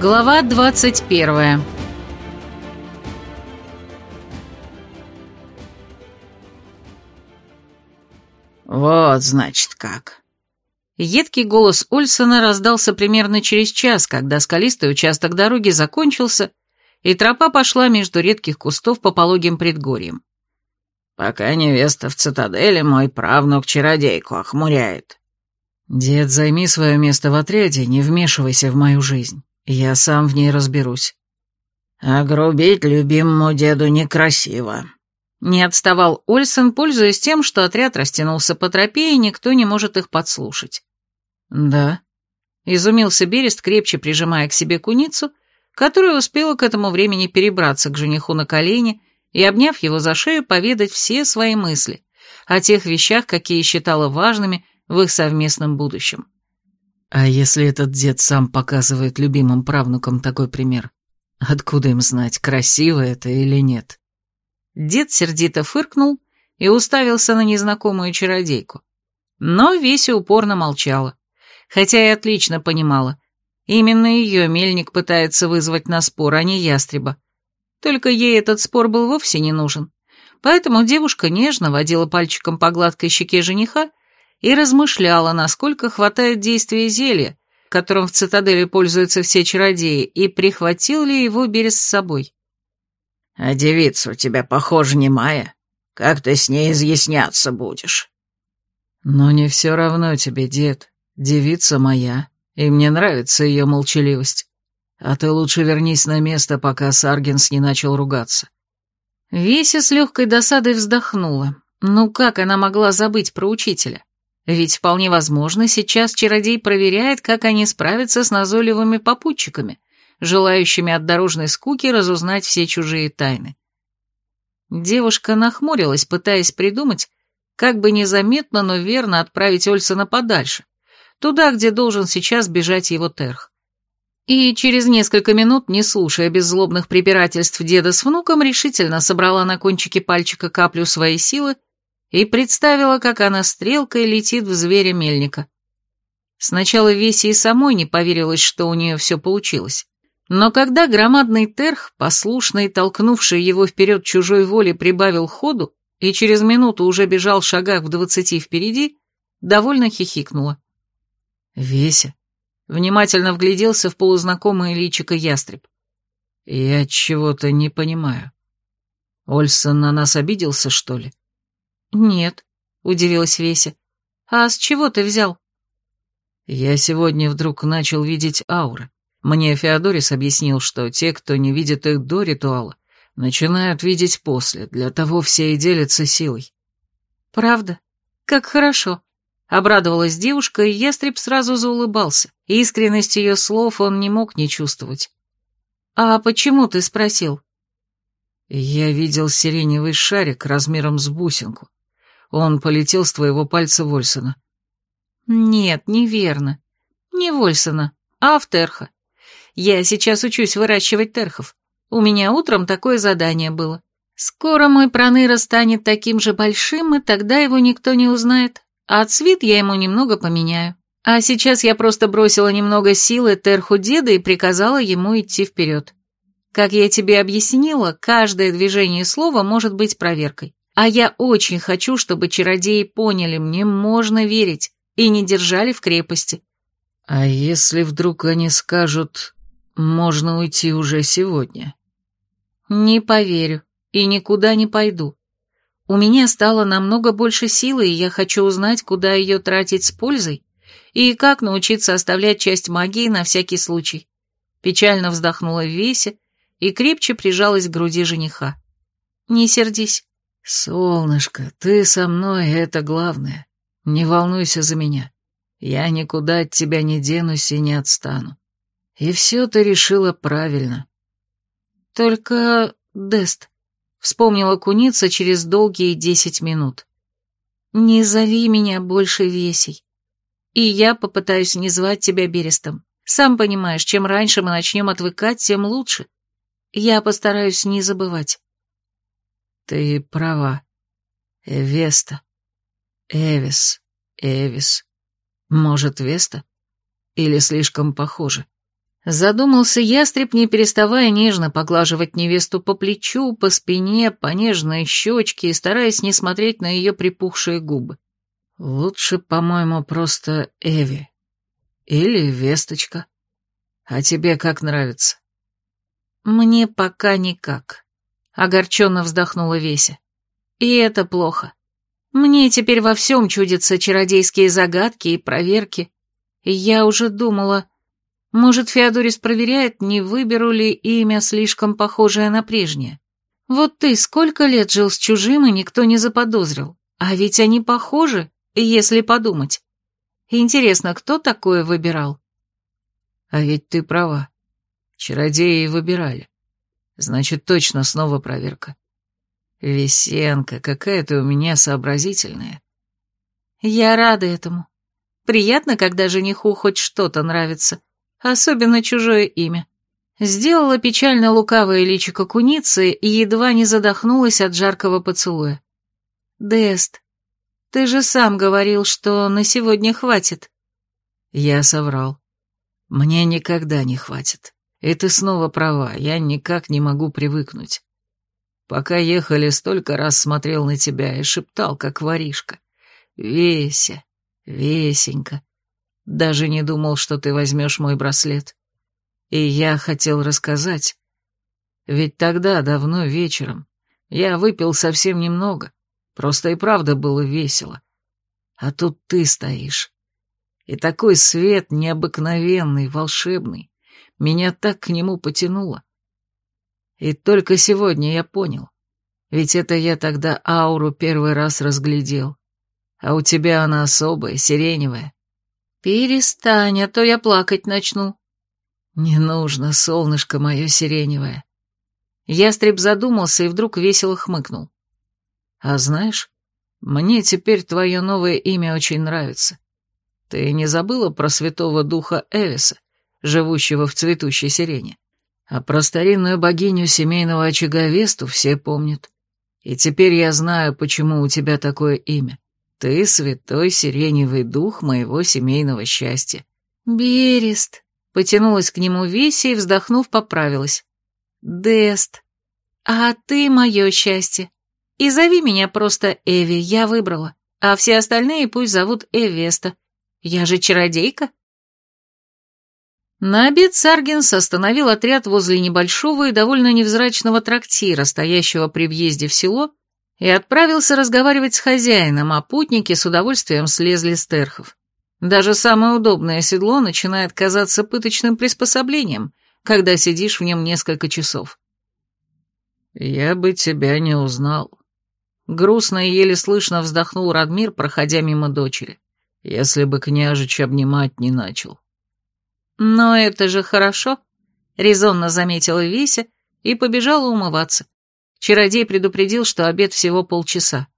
Глава двадцать первая «Вот, значит, как». Едкий голос Ульсона раздался примерно через час, когда скалистый участок дороги закончился, и тропа пошла между редких кустов по пологим предгорьям. «Пока невеста в цитадели, мой правнук чародейку охмуряет». «Дед, займи свое место в отряде, не вмешивайся в мою жизнь. Я сам в ней разберусь». «А любимому деду некрасиво», не отставал Ольсон, пользуясь тем, что отряд растянулся по тропе, и никто не может их подслушать. «Да», — изумился Берест, крепче прижимая к себе куницу, которая успела к этому времени перебраться к жениху на колени и, обняв его за шею, поведать все свои мысли о тех вещах, какие считала важными в их совместном будущем. «А если этот дед сам показывает любимым правнукам такой пример? Откуда им знать, красиво это или нет?» Дед сердито фыркнул и уставился на незнакомую чародейку. Но Веся упорно молчала, хотя и отлично понимала. Именно ее мельник пытается вызвать на спор, а не ястреба. Только ей этот спор был вовсе не нужен. Поэтому девушка нежно водила пальчиком по гладкой щеке жениха и размышляла, насколько хватает действия зелья, которым в цитадели пользуются все чародеи, и прихватил ли его Берес с собой. А девица у тебя, похоже, не Майя. Как ты с ней изъясняться будешь?» «Но не все равно тебе, дед. Девица моя, и мне нравится ее молчаливость. А ты лучше вернись на место, пока Саргенс не начал ругаться». Веся с легкой досадой вздохнула. Ну как она могла забыть про учителя? Ведь вполне возможно, сейчас чародей проверяет, как они справятся с назойливыми попутчиками, желающими от дорожной скуки разузнать все чужие тайны. Девушка нахмурилась, пытаясь придумать, как бы незаметно, но верно отправить Ольсона подальше, туда, где должен сейчас бежать его терх. И через несколько минут, не слушая беззлобных препирательств деда с внуком, решительно собрала на кончике пальчика каплю своей силы и представила, как она стрелкой летит в зверя мельника. Сначала Веси и самой не поверилось, что у нее все получилось. Но когда громадный терх, послушный толкнувший его вперед чужой воли, прибавил ходу и через минуту уже бежал в шагах в двадцати впереди, довольно хихикнула. «Веся», внимательно вгляделся в полузнакомое личико ястреб. «Я чего-то не понимаю. Ольсон на нас обиделся, что ли?» «Нет», — удивилась Веся. «А с чего ты взял?» «Я сегодня вдруг начал видеть ауры. Мне Феодорис объяснил, что те, кто не видит их до ритуала, начинают видеть после, для того все и делятся силой. «Правда? Как хорошо!» — обрадовалась девушка, и ястреб сразу заулыбался. Искренность ее слов он не мог не чувствовать. «А почему ты спросил?» «Я видел сиреневый шарик размером с бусинку. Он полетел с твоего пальца Вольсона». «Нет, неверно. Не Вольсона, а Автерха. Я сейчас учусь выращивать терхов. У меня утром такое задание было. Скоро мой проныра станет таким же большим, и тогда его никто не узнает. А цвет я ему немного поменяю. А сейчас я просто бросила немного силы терху деда и приказала ему идти вперед. Как я тебе объяснила, каждое движение слова может быть проверкой. А я очень хочу, чтобы чародеи поняли, мне можно верить, и не держали в крепости. А если вдруг они скажут можно уйти уже сегодня. Не поверю и никуда не пойду. У меня стало намного больше силы, и я хочу узнать, куда ее тратить с пользой, и как научиться оставлять часть магии на всякий случай. Печально вздохнула Веся и крепче прижалась к груди жениха. Не сердись. Солнышко, ты со мной, это главное. Не волнуйся за меня. Я никуда от тебя не денусь и не отстану. И все ты решила правильно. Только, Дест, вспомнила куница через долгие десять минут. Не зови меня больше Весей. И я попытаюсь не звать тебя Берестом. Сам понимаешь, чем раньше мы начнем отвыкать, тем лучше. Я постараюсь не забывать. Ты права. Эвеста. Эвис. Эвис. Может, Веста? Или слишком похоже? Задумался ястреб, не переставая нежно поглаживать невесту по плечу, по спине, по нежной щечке и стараясь не смотреть на ее припухшие губы. Лучше, по-моему, просто Эви. Или Весточка. А тебе как нравится? Мне пока никак. Огорченно вздохнула Веся. И это плохо. Мне теперь во всем чудятся чародейские загадки и проверки. Я уже думала, может, Феодорис проверяет, не выберу ли имя слишком похожее на прежнее. Вот ты сколько лет жил с чужим, и никто не заподозрил. А ведь они похожи, если подумать. Интересно, кто такое выбирал? А ведь ты права. Чародеи выбирали. Значит, точно снова проверка. Весенка, какая ты у меня сообразительная. Я рада этому. Приятно, когда жениху хоть что-то нравится особенно чужое имя. Сделала печально лукавое личико куницы и едва не задохнулась от жаркого поцелуя. «Дест, ты же сам говорил, что на сегодня хватит». Я соврал. Мне никогда не хватит. И ты снова права, я никак не могу привыкнуть. Пока ехали, столько раз смотрел на тебя и шептал, как воришка. Веся, Весенька, даже не думал, что ты возьмешь мой браслет. И я хотел рассказать. Ведь тогда, давно вечером, я выпил совсем немного. Просто и правда было весело. А тут ты стоишь. И такой свет необыкновенный, волшебный. Меня так к нему потянуло. И только сегодня я понял. Ведь это я тогда ауру первый раз разглядел. А у тебя она особая, сиреневая. «Перестань, а то я плакать начну». «Не нужно, солнышко мое сиреневое». Ястреб задумался и вдруг весело хмыкнул. «А знаешь, мне теперь твое новое имя очень нравится. Ты не забыла про святого духа Эвиса, живущего в цветущей сирене? А про старинную богиню семейного очага Весту все помнят. И теперь я знаю, почему у тебя такое имя. Ты святой сиреневый дух моего семейного счастья. Берест. Потянулась к нему Веси и, вздохнув, поправилась. Дест. А ты мое счастье. И зови меня просто Эви, я выбрала. А все остальные пусть зовут Эвеста. Я же чародейка. На обед Саргинс остановил отряд возле небольшого и довольно невзрачного трактира, стоящего при въезде в село, и отправился разговаривать с хозяином, а путники с удовольствием слезли с терхов. Даже самое удобное седло начинает казаться пыточным приспособлением, когда сидишь в нем несколько часов. «Я бы тебя не узнал», — грустно и еле слышно вздохнул Радмир, проходя мимо дочери, «если бы княжич обнимать не начал». «Но это же хорошо», — резонно заметила Веся и побежала умываться. Чародей предупредил, что обед всего полчаса.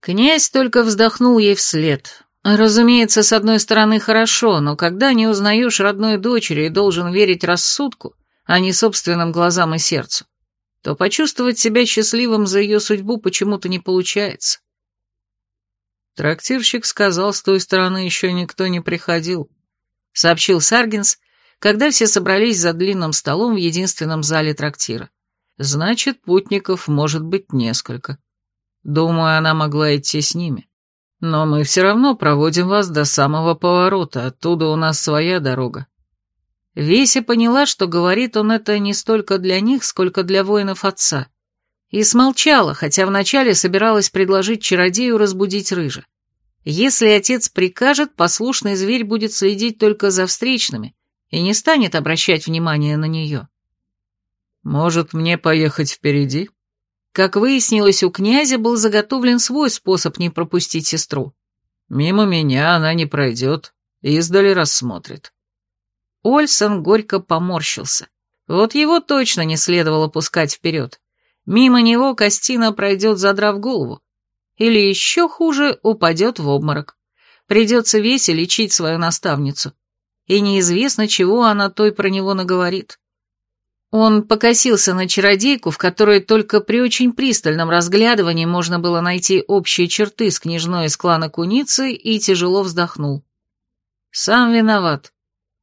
Князь только вздохнул ей вслед. Разумеется, с одной стороны хорошо, но когда не узнаешь родной дочери и должен верить рассудку, а не собственным глазам и сердцу, то почувствовать себя счастливым за ее судьбу почему-то не получается. Трактирщик сказал, с той стороны еще никто не приходил, сообщил Саргинс, когда все собрались за длинным столом в единственном зале трактира. Значит, путников может быть несколько. Думаю, она могла идти с ними. Но мы все равно проводим вас до самого поворота, оттуда у нас своя дорога. Веся поняла, что говорит он это не столько для них, сколько для воинов отца. И смолчала, хотя вначале собиралась предложить чародею разбудить рыжа. Если отец прикажет, послушный зверь будет следить только за встречными и не станет обращать внимания на нее. «Может, мне поехать впереди?» Как выяснилось, у князя был заготовлен свой способ не пропустить сестру. Мимо меня она не пройдет, издали рассмотрит. Ольсон горько поморщился. Вот его точно не следовало пускать вперед. Мимо него Костина пройдет, задрав голову. Или еще хуже, упадет в обморок. Придется весе лечить свою наставницу. И неизвестно, чего она той про него наговорит. Он покосился на чародейку, в которой только при очень пристальном разглядывании можно было найти общие черты с княжной из клана Куницы, и тяжело вздохнул. Сам виноват.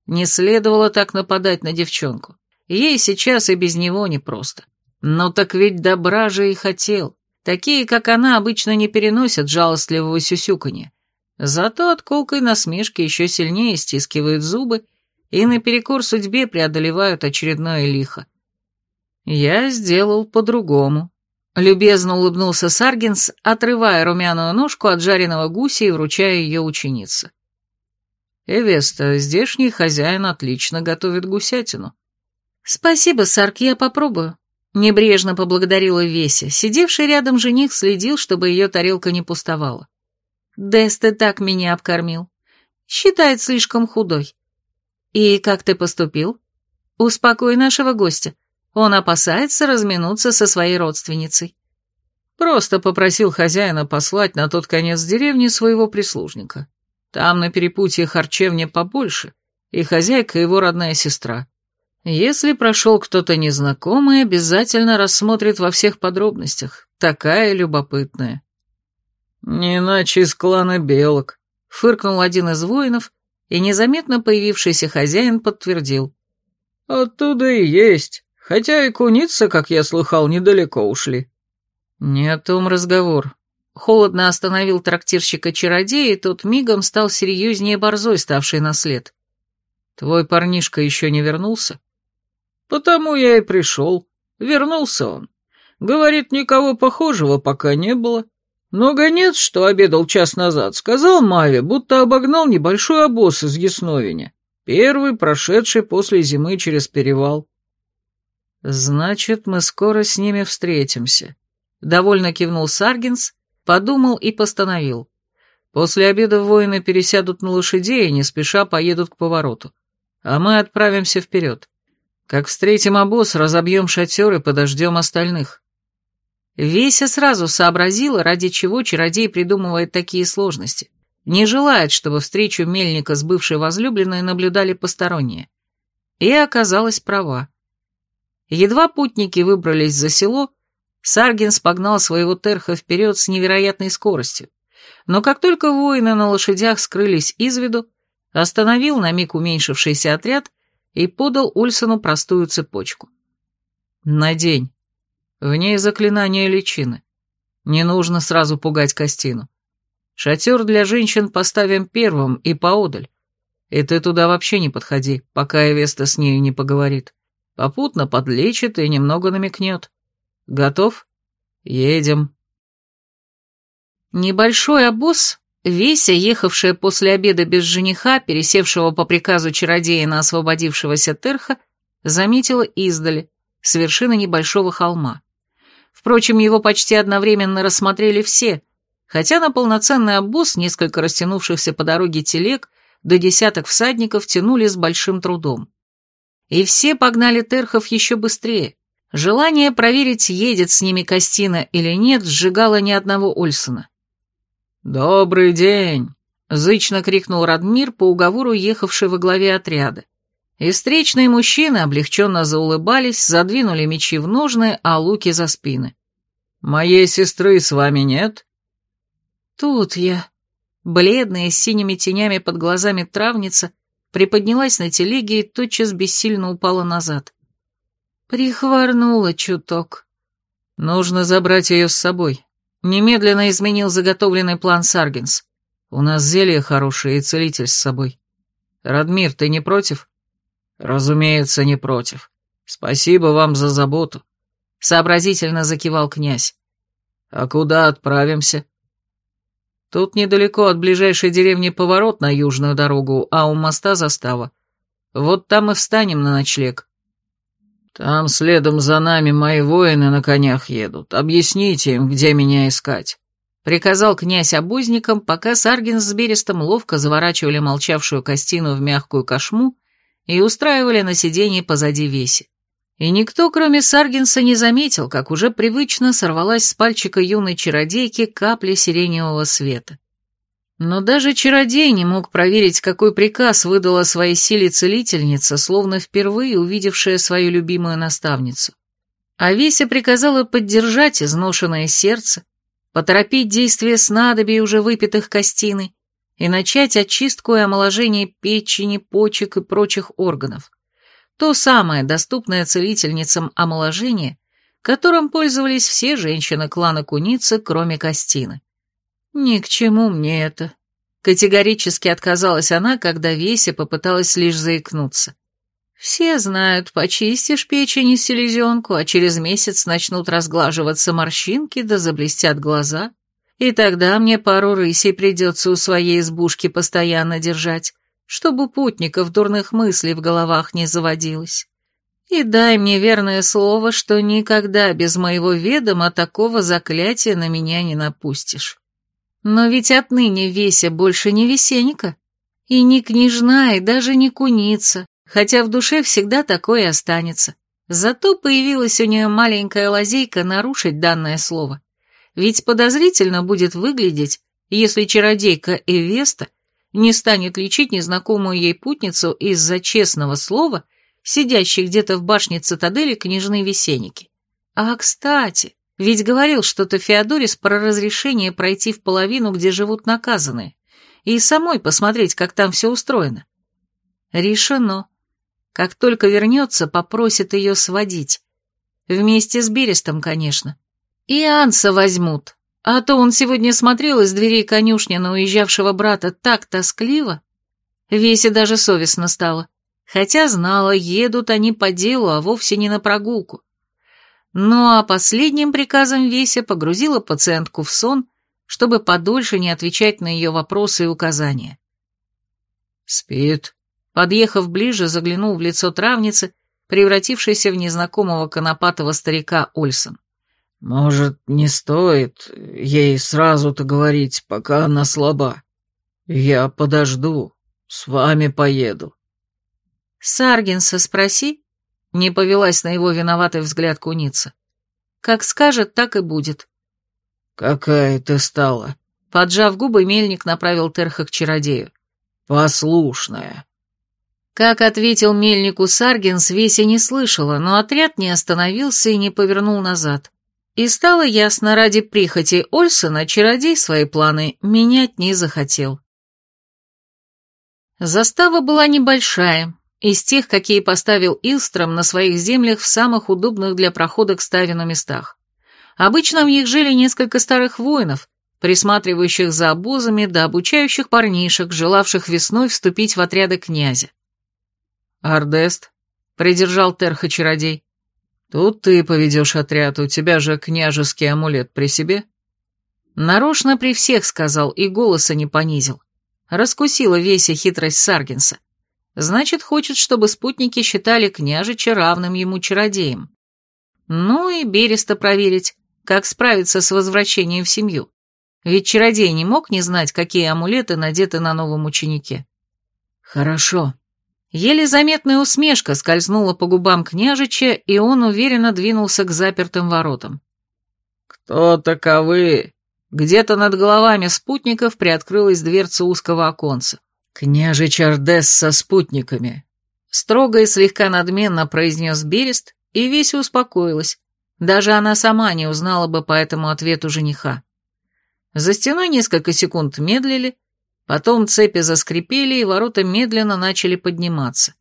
Не следовало так нападать на девчонку. Ей сейчас и без него непросто. Но так ведь добра же и хотел. Такие, как она, обычно не переносят жалостливого сюсюканья. Зато от колкой насмешки еще сильнее стискивают зубы и наперекор судьбе преодолевают очередное лихо. Я сделал по-другому. Любезно улыбнулся Саргинс, отрывая румяную ножку от жареного гуся и вручая ее ученице. Эвеста, здешний хозяин отлично готовит гусятину. Спасибо, Сарк, я попробую. Небрежно поблагодарила Веся. Сидевший рядом жених следил, чтобы ее тарелка не пустовала. Дес, ты так меня обкормил. Считает слишком худой. И как ты поступил? Успокой нашего гостя. Он опасается разминуться со своей родственницей. Просто попросил хозяина послать на тот конец деревни своего прислужника. Там на перепутье харчевня побольше, и хозяйка его родная сестра. Если прошел кто-то незнакомый, обязательно рассмотрит во всех подробностях. Такая любопытная. «Не иначе из клана белок», — фыркнул один из воинов, и незаметно появившийся хозяин подтвердил. «Оттуда и есть, хотя и куница, как я слыхал, недалеко ушли». «Не о том разговор». Холодно остановил трактирщика чародея, и тот мигом стал серьезнее борзой, ставший на след. «Твой парнишка еще не вернулся?» «Потому я и пришел. Вернулся он. Говорит, никого похожего пока не было. Но гонец, что обедал час назад, сказал Маве, будто обогнал небольшой обоз из Ясновиня. Первый, прошедший после зимы через перевал. «Значит, мы скоро с ними встретимся», — довольно кивнул Саргинс, подумал и постановил. «После обеда воины пересядут на лошадей и не спеша поедут к повороту, а мы отправимся вперед. Как встретим обоз, разобьем шатер и подождем остальных». Веся сразу сообразила, ради чего чародей придумывает такие сложности. Не желает, чтобы встречу Мельника с бывшей возлюбленной наблюдали посторонние. И оказалась права. Едва путники выбрались за село, Саргинс погнал своего терха вперед с невероятной скоростью. Но как только воины на лошадях скрылись из виду, остановил на миг уменьшившийся отряд и подал Ульсону простую цепочку. «Надень». В ней заклинание личины. Не нужно сразу пугать Костину. Шатер для женщин поставим первым и поодаль. И ты туда вообще не подходи, пока Эвеста с нею не поговорит. Попутно подлечит и немного намекнет. Готов? Едем. Небольшой обоз, Веся, ехавшая после обеда без жениха, пересевшего по приказу чародея на освободившегося Терха, заметила издали, с вершины небольшого холма. Впрочем, его почти одновременно рассмотрели все, хотя на полноценный обоз несколько растянувшихся по дороге телег до десяток всадников тянули с большим трудом. И все погнали терхов еще быстрее. Желание проверить, едет с ними Костина или нет, сжигало ни одного Ольсона. «Добрый день!» — зычно крикнул Радмир по уговору ехавший во главе отряда. И встречные мужчины облегченно заулыбались, задвинули мечи в ножны, а луки за спины. «Моей сестры с вами нет?» «Тут я». Бледная, с синими тенями под глазами травница, приподнялась на телеге и тотчас бессильно упала назад. Прихворнула чуток. «Нужно забрать ее с собой», — немедленно изменил заготовленный план Саргинс. «У нас зелье хорошее и целитель с собой. Радмир, ты не против?» «Разумеется, не против. Спасибо вам за заботу», — сообразительно закивал князь. «А куда отправимся?» «Тут недалеко от ближайшей деревни поворот на южную дорогу, а у моста застава. Вот там и встанем на ночлег». «Там следом за нами мои воины на конях едут. Объясните им, где меня искать», — приказал князь обузникам, пока Саргин с Берестом ловко заворачивали молчавшую Костину в мягкую кошму и устраивали на сиденье позади веси. И никто, кроме Саргинса, не заметил, как уже привычно сорвалась с пальчика юной чародейки капля сиреневого света. Но даже чародей не мог проверить, какой приказ выдала своей силе целительница, словно впервые увидевшая свою любимую наставницу. А приказала поддержать изношенное сердце, поторопить действие снадобий, уже выпитых костиной, и начать очистку и омоложение печени, почек и прочих органов. То самое доступное целительницам омоложение, которым пользовались все женщины клана Куницы, кроме Костины. «Ни к чему мне это», — категорически отказалась она, когда Веся попыталась лишь заикнуться. «Все знают, почистишь печень и селезенку, а через месяц начнут разглаживаться морщинки да заблестят глаза, и тогда мне пару рысей придется у своей избушки постоянно держать, чтобы путников дурных мыслей в головах не заводилось. И дай мне верное слово, что никогда без моего ведома такого заклятия на меня не напустишь. Но ведь отныне Веся больше не весенника, и не княжна, и даже не куница, хотя в душе всегда такое останется. Зато появилась у нее маленькая лазейка нарушить данное слово. Ведь подозрительно будет выглядеть, если чародейка Эвеста не станет лечить незнакомую ей путницу из-за честного слова, сидящей где-то в башне цитадели княжны Весенники. А, кстати, ведь говорил что-то Феодорис про разрешение пройти в половину, где живут наказанные, и самой посмотреть, как там все устроено. Решено. Как только вернется, попросит ее сводить. Вместе с Берестом, конечно. И Анса возьмут, а то он сегодня смотрел из дверей конюшни на уезжавшего брата так тоскливо. Весе даже совестно стало, хотя знала, едут они по делу, а вовсе не на прогулку. Ну а последним приказом Веся погрузила пациентку в сон, чтобы подольше не отвечать на ее вопросы и указания. «Спит», подъехав ближе, заглянул в лицо травницы, превратившейся в незнакомого конопатого старика Ольсон. «Может, не стоит ей сразу-то говорить, пока она слаба? Я подожду, с вами поеду». «Саргинса спроси», — не повелась на его виноватый взгляд куница. «Как скажет, так и будет». «Какая ты стала?» Поджав губы, мельник направил Терха к чародею. «Послушная». Как ответил мельнику Саргинс, Веся не слышала, но отряд не остановился и не повернул назад. И стало ясно, ради прихоти Ольсона чародей свои планы менять не захотел. Застава была небольшая, из тех, какие поставил Илстром на своих землях в самых удобных для прохода к Ставину местах. Обычно в них жили несколько старых воинов, присматривающих за обозами да обучающих парнишек, желавших весной вступить в отряды князя. «Ардест», — придержал Терха-чародей, «Тут ты поведешь отряд, у тебя же княжеский амулет при себе». Нарочно при всех сказал и голоса не понизил. Раскусила веся хитрость Саргинса. Значит, хочет, чтобы спутники считали княжича равным ему чародеем. Ну и Береста проверить, как справиться с возвращением в семью. Ведь чародей не мог не знать, какие амулеты надеты на новом ученике. «Хорошо», Еле заметная усмешка скользнула по губам княжича, и он уверенно двинулся к запертым воротам. «Кто таковы?» Где-то над головами спутников приоткрылась дверца узкого оконца. «Княжич Ардес со спутниками», — строго и слегка надменно произнес Берест, и весь успокоилась. Даже она сама не узнала бы по этому ответу жениха. За стеной несколько секунд медлили, Потом цепи заскрипели, и ворота медленно начали подниматься.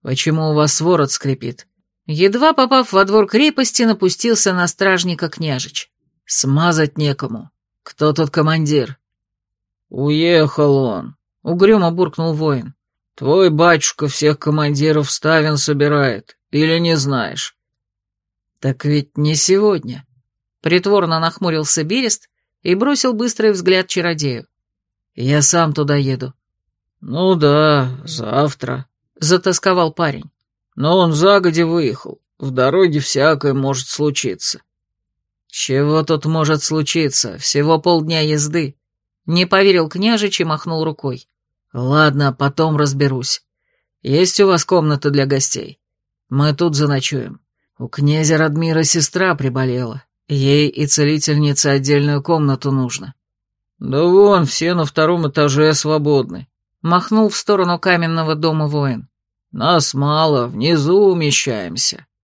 «Почему у вас ворот скрипит?» Едва попав во двор крепости, напустился на стражника княжич. «Смазать некому. Кто тут командир?» «Уехал он», — угрюмо буркнул воин. «Твой батюшка всех командиров ставен собирает, или не знаешь?» «Так ведь не сегодня», — притворно нахмурился Берест и бросил быстрый взгляд чародею. Я сам туда еду». «Ну да, завтра», — затасковал парень. «Но он загоди выехал. В дороге всякое может случиться». «Чего тут может случиться? Всего полдня езды». Не поверил княжич и махнул рукой. «Ладно, потом разберусь. Есть у вас комната для гостей? Мы тут заночуем. У князя Радмира сестра приболела. Ей и целительнице отдельную комнату нужно. «Да вон, все на втором этаже свободны», — махнул в сторону каменного дома воин. «Нас мало, внизу умещаемся».